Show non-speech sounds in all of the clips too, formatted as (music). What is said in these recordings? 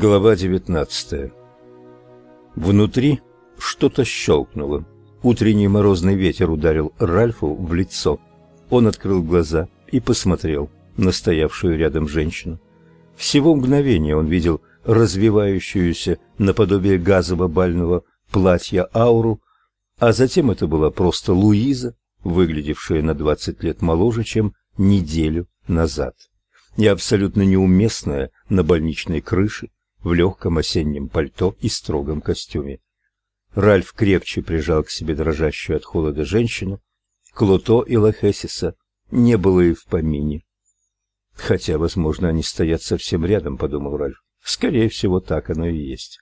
Глава 19. Внутри что-то щелкнуло. Утренний морозный ветер ударил Ральфу в лицо. Он открыл глаза и посмотрел на стоявшую рядом женщину. Всего мгновение он видел развивающуюся наподобие газово-бального платья ауру, а затем это была просто Луиза, выглядевшая на двадцать лет моложе, чем неделю назад, и абсолютно неуместная на больничной крыше в легком осеннем пальто и строгом костюме. Ральф крепче прижал к себе дрожащую от холода женщину. Клото и Лохесиса не было и в помине. Хотя, возможно, они стоят совсем рядом, подумал Ральф. Скорее всего, так оно и есть.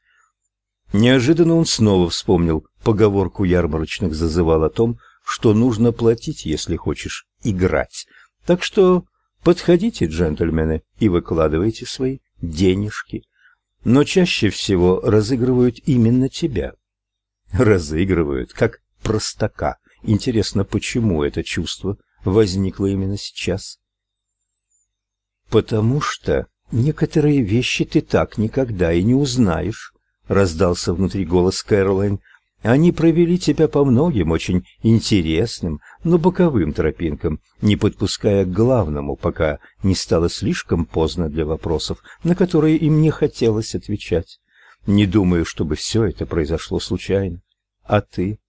Неожиданно он снова вспомнил поговорку ярмарочных зазывал о том, что нужно платить, если хочешь играть. Так что подходите, джентльмены, и выкладывайте свои денежки но чаще всего разыгрывают именно тебя. Разыгрывают, как простака. Интересно, почему это чувство возникло именно сейчас? Потому что некоторые вещи ты так никогда и не узнаешь, раздался внутри голос Кэролайн, они провели тебя по многим очень интересным, но боковым тропинкам, не подпуская к главному, пока не стало слишком поздно для вопросов, на которые им не хотелось отвечать. Не думаю, чтобы все это произошло случайно. А ты?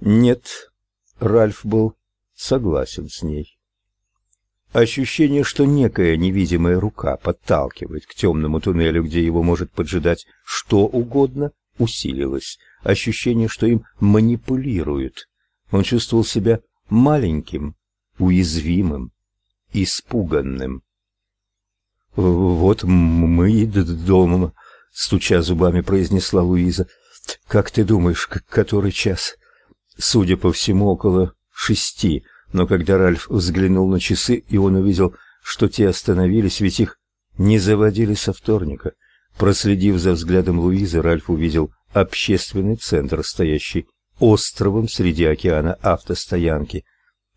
Нет, Ральф был согласен с ней. Ощущение, что некая невидимая рука подталкивает к темному туннелю, где его может поджидать что угодно, усилилось. Ощущение, что им манипулируют. Он чувствовал себя маленьким, уязвимым, испуганным. «Вот мы и дома», — стуча зубами, произнесла Луиза. «Как ты думаешь, который час?» «Судя по всему, около шести». Но когда Ральф взглянул на часы, и он увидел, что те остановились, ведь их не заводили со вторника. Проследив за взглядом Луизы, Ральф увидел общественный центр, стоящий островом среди океана автостоянки.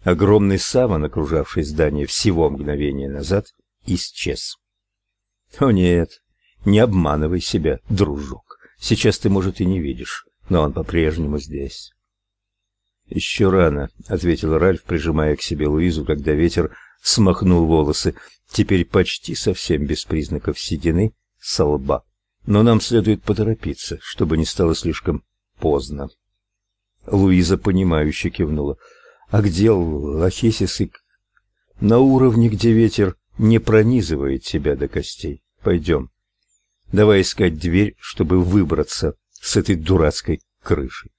Огромный саван, окружавший здание всего мгновения назад, исчез. О нет, не обманывай себя, дружок. Сейчас ты, может, и не видишь, но он по-прежнему здесь. «Еще рано», — ответил Ральф, прижимая к себе Луизу, когда ветер смахнул волосы, теперь почти совсем без признаков седины, со лба. Но нам следует поторопиться, чтобы не стало слишком поздно. Луиза понимающе кивнула. А где Лахесис и на уровне, где ветер не пронизывает тебя до костей? Пойдем. Давай искать дверь, чтобы выбраться с этой дурацкой крыши.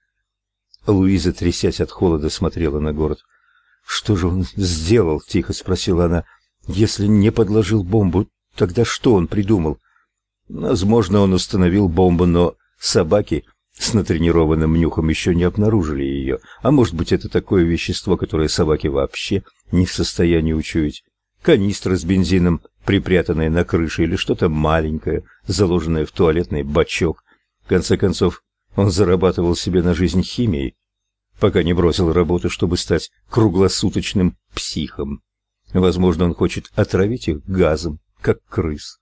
Луиза, трясясь от холода, смотрела на город. Что же он сделал? тихо спросила она. Если не подложил бомбу, тогда что он придумал? Возможно, он установил бомбу, но собаки с натренированным нюхом еще не обнаружили ее. А может быть, это такое вещество, которое собаки вообще не в состоянии учуять. Канистра с бензином, припрятанная на крыше, или что-то маленькое, заложенное в туалетный бачок. В конце концов, он зарабатывал себе на жизнь химией, пока не бросил работу, чтобы стать круглосуточным психом. Возможно, он хочет отравить их газом, как крыс.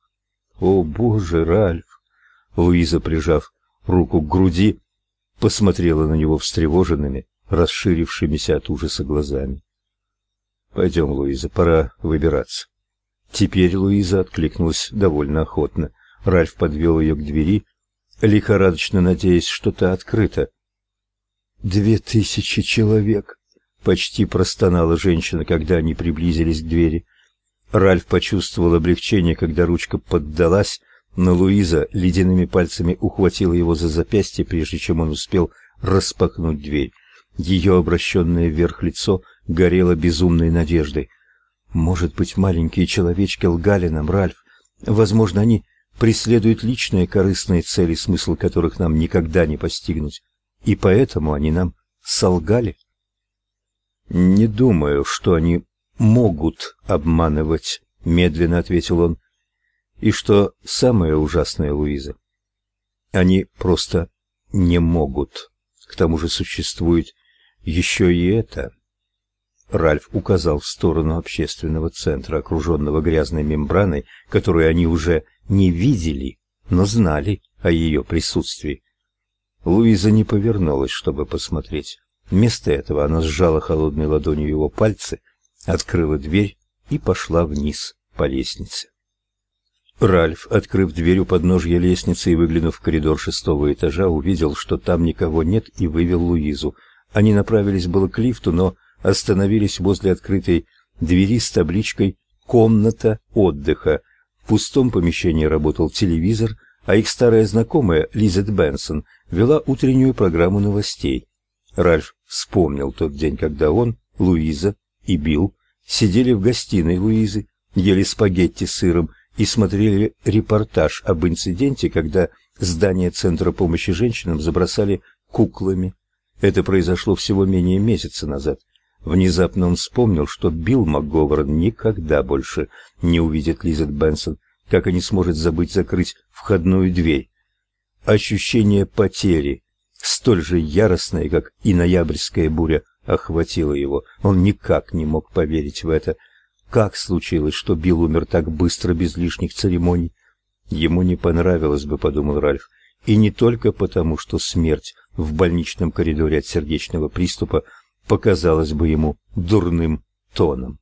О, боже, Ральф. Луиза, прижав руку к груди, посмотрела на него встревоженными, расширившимися от ужаса глазами. Пойдем, Луиза, пора выбираться. Теперь Луиза откликнулась довольно охотно. Ральф подвел ее к двери, лихорадочно надеясь, что та открыта. «Две тысячи человек!» — почти простонала женщина, когда они приблизились к двери. Ральф почувствовал облегчение, когда ручка поддалась, но Луиза ледяными пальцами ухватила его за запястье, прежде чем он успел распахнуть дверь. Ее обращенное вверх лицо горело безумной надеждой. Может быть, маленькие человечки лгали нам, Ральф. Возможно, они преследуют личные корыстные цели, смысл которых нам никогда не постигнуть. И поэтому они нам солгали. Не думаю, что они могут обманывать, медленно ответил он. И что самое ужасное, Луиза, они просто не могут. К тому же существует еще и это. Ральф указал в сторону общественного центра, окруженного грязной мембраной, которую они уже не видели, но знали о ее присутствии. Луиза не повернулась, чтобы посмотреть. Вместо этого она сжала холодной ладонью его пальцы, открыла дверь и пошла вниз по лестнице. Ральф, открыв дверь у подножья лестницы и выглянув в коридор шестого этажа, увидел, что там никого нет, и вывел Луизу. Они направились было к лифту, но остановились возле открытой двери с табличкой «Комната отдыха». В пустом помещении работал телевизор, а их старая знакомая Лизет Бенсон вела утреннюю программу новостей. Ральф вспомнил тот день, когда он, Луиза и Билл сидели в гостиной Луизы, ели спагетти с сыром и смотрели репортаж об инциденте, когда здание Центра помощи женщинам забросали куклами. Это произошло всего менее месяца назад. Внезапно он вспомнил, что Билл МакГовern никогда больше не увидит Лизет Бенсон, как и не сможет забыть закрыть входную дверь. Ощущение потери, столь же яростное, как и ноябрьская буря, охватило его. Он никак не мог поверить в это. Как случилось, что Билл умер так быстро, без лишних церемоний? Ему не понравилось бы, подумал Ральф, и не только потому, что смерть в больничном коридоре от сердечного приступа показалась бы ему дурным тоном.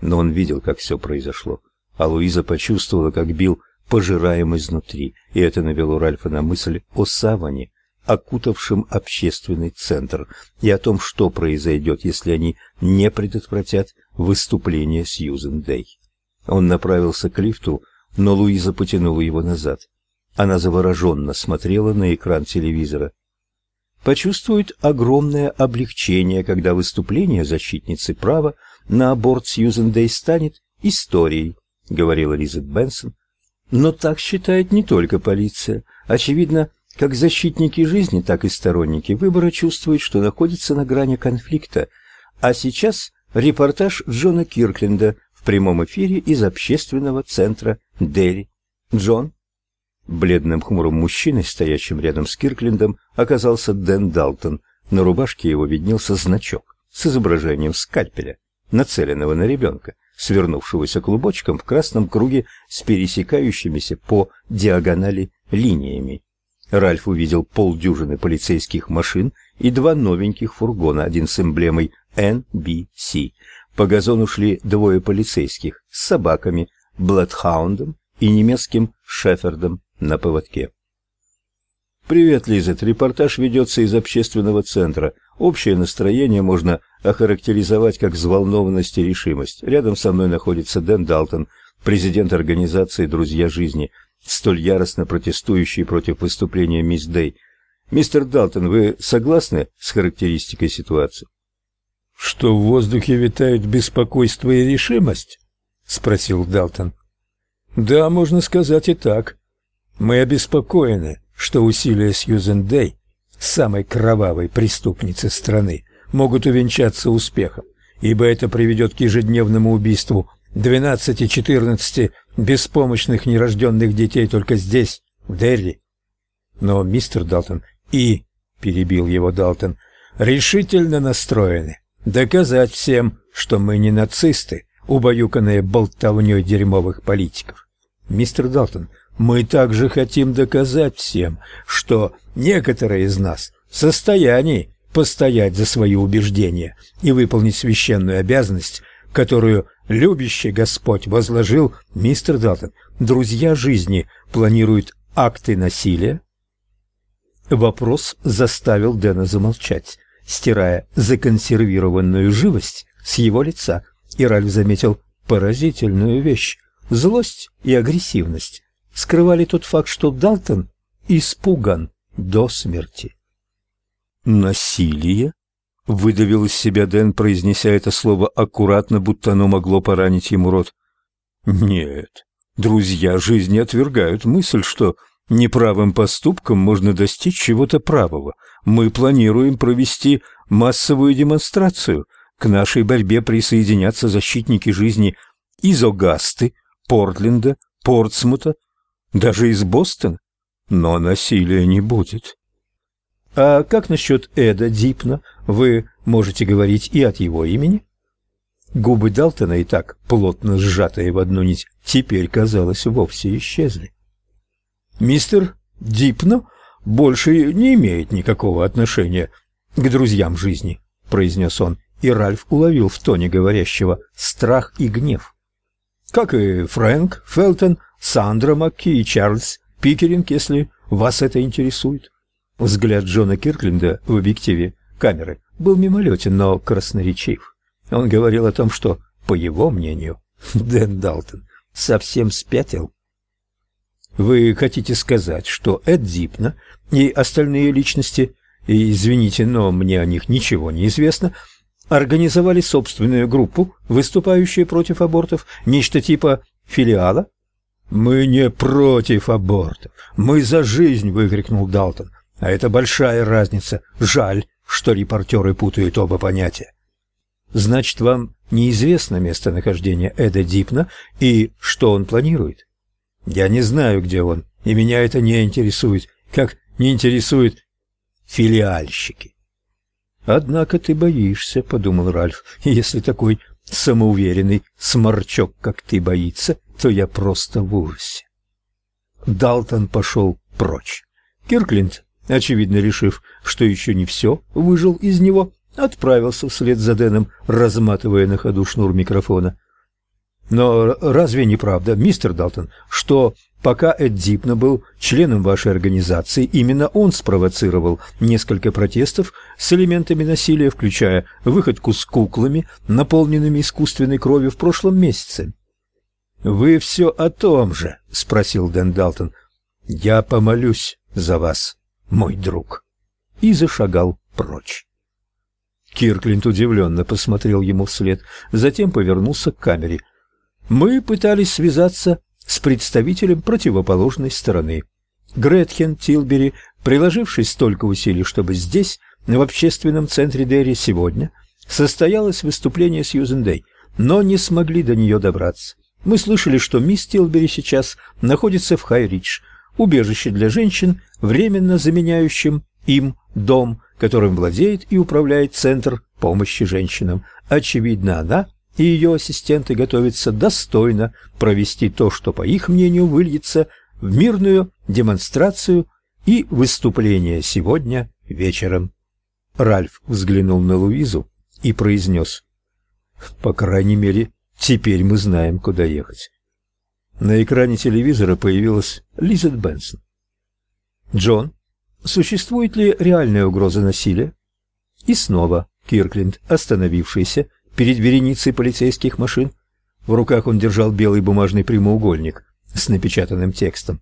Но он видел, как все произошло, а Луиза почувствовала, как Билл пожираем изнутри, и это навело Ральфа на мысль о саване, окутавшем общественный центр, и о том, что произойдет, если они не предотвратят выступление Сьюзен Дэй. Он направился к лифту, но Луиза потянула его назад. Она завороженно смотрела на экран телевизора почувствует огромное облегчение, когда выступление защитницы права на аборт Сьюзен Дэй станет историей, говорила Лизет Бенсон. Но так считает не только полиция. Очевидно, как защитники жизни, так и сторонники выбора чувствуют, что находятся на грани конфликта. А сейчас репортаж Джона Киркленда в прямом эфире из общественного центра Дели. Джон, Бледным хмурым мужчиной, стоящим рядом с Кирклендом, оказался Дэн Далтон. На рубашке его виднелся значок с изображением скальпеля, нацеленного на ребенка, свернувшегося клубочком в красном круге с пересекающимися по диагонали линиями. Ральф увидел полдюжины полицейских машин и два новеньких фургона, один с эмблемой NBC. По газону шли двое полицейских с собаками, Бладхаундом и немецким Шефердом на поводке. Привет, Лизет. Репортаж ведется из общественного центра. Общее настроение можно охарактеризовать как взволнованность и решимость. Рядом со мной находится Дэн Далтон, президент организации Друзья жизни, столь яростно протестующий против выступления мисс Дэй. Мистер Далтон, вы согласны с характеристикой ситуации? Что в воздухе витают беспокойство и решимость? спросил Далтон. Да, можно сказать и так. Мы обеспокоены, что усилия Сьюзен Дэй, самой кровавой преступницы страны, могут увенчаться успехом, ибо это приведет к ежедневному убийству 12-14 беспомощных нерожденных детей только здесь, в Дерри. Но мистер Далтон и, перебил его Далтон, решительно настроены доказать всем, что мы не нацисты, убаюканные болтовней дерьмовых политиков. Мистер Далтон, мы также хотим доказать всем, что некоторые из нас в состоянии постоять за свои убеждения и выполнить священную обязанность, которую любящий Господь возложил мистер Далтон. Друзья жизни планируют акты насилия? Вопрос заставил Дэна замолчать, стирая законсервированную живость с его лица, и Ральф заметил поразительную вещь злость и агрессивность скрывали тот факт, что Далтон испуган до смерти. «Насилие?» — выдавил из себя Дэн, произнеся это слово аккуратно, будто оно могло поранить ему рот. «Нет, друзья жизни отвергают мысль, что неправым поступком можно достичь чего-то правого. Мы планируем провести массовую демонстрацию. К нашей борьбе присоединятся защитники жизни изогасты, Портленда, Портсмута, даже из Бостона, но насилия не будет. А как насчет Эда Дипна? Вы можете говорить и от его имени? Губы Далтона и так плотно сжатые в одну нить, теперь, казалось, вовсе исчезли. Мистер Дипно больше не имеет никакого отношения к друзьям жизни, произнес он, и Ральф уловил в тоне говорящего страх и гнев. Как и Фрэнк, Фелтон, Сандра Макки и Чарльз Пикеринг, если вас это интересует. Взгляд Джона Киркленда в объективе камеры был мимолетен, но красноречив. Он говорил о том, что, по его мнению, (laughs) Дэн Далтон совсем спятил. Вы хотите сказать, что Эд Дипна и остальные личности, и извините, но мне о них ничего не известно, организовали собственную группу, выступающую против абортов, нечто типа филиала? Мы не против абортов, мы за жизнь, выкрикнул Далтон. А это большая разница. Жаль, что репортеры путают оба понятия. Значит, вам неизвестно местонахождение Эда Дипна и что он планирует? Я не знаю, где он, и меня это не интересует, как не интересует филиальщики. Однако ты боишься, подумал Ральф. Если такой самоуверенный сморчок, как ты, боится, то я просто в ужасе. Далтон пошел прочь. Кирклинд, очевидно решив, что еще не все, выжил из него, отправился вслед за Дэном, разматывая на ходу шнур микрофона. Но разве не правда, мистер Далтон, что пока Эд Дипна был членом вашей организации, именно он спровоцировал несколько протестов с элементами насилия, включая выходку с куклами, наполненными искусственной кровью в прошлом месяце? Вы все о том же, спросил Дэн Далтон. Я помолюсь за вас, мой друг. И зашагал прочь. Кирклинд удивленно посмотрел ему вслед, затем повернулся к камере. Мы пытались связаться с представителем противоположной стороны. Гретхен Тилбери, приложившись столько усилий, чтобы здесь, в общественном центре Дерри сегодня, состоялось выступление Сьюзен Дэй, но не смогли до нее добраться. Мы слышали, что мисс Тилбери сейчас находится в Хай-Ридж, убежище для женщин, временно заменяющим им дом, которым владеет и управляет Центр помощи женщинам. Очевидно, она и ее ассистенты готовятся достойно провести то, что, по их мнению, выльется в мирную демонстрацию и выступление сегодня вечером. Ральф взглянул на Луизу и произнес, «По крайней мере, теперь мы знаем, куда ехать». На экране телевизора появилась Лизет Бенсон. «Джон, Существует ли реальная угроза насилия? И снова Киркленд, остановившийся перед вереницей полицейских машин. В руках он держал белый бумажный прямоугольник с напечатанным текстом.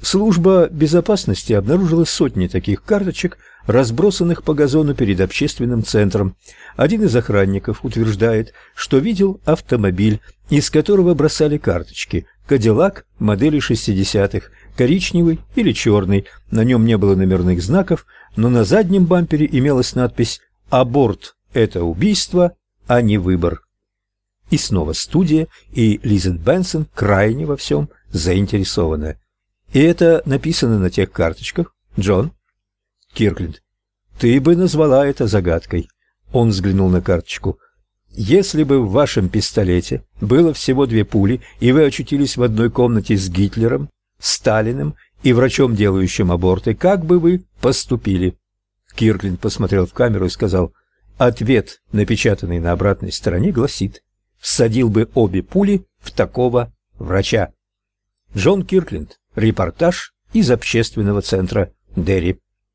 Служба безопасности обнаружила сотни таких карточек, разбросанных по газону перед общественным центром. Один из охранников утверждает, что видел автомобиль, из которого бросали карточки, Кадиллак модели 60-х, коричневый или черный, на нем не было номерных знаков, но на заднем бампере имелась надпись «Аборт – это убийство, а не выбор». И снова студия, и Лизет Бенсон крайне во всем заинтересована. И это написано на тех карточках, Джон? Киркленд. Ты бы назвала это загадкой. Он взглянул на карточку. Если бы в вашем пистолете было всего две пули, и вы очутились в одной комнате с Гитлером, Сталиным и врачом, делающим аборты, как бы вы поступили? Кирклин посмотрел в камеру и сказал: "Ответ, напечатанный на обратной стороне, гласит: всадил бы обе пули в такого врача". Джон Киркленд, репортаж из общественного центра Дерри.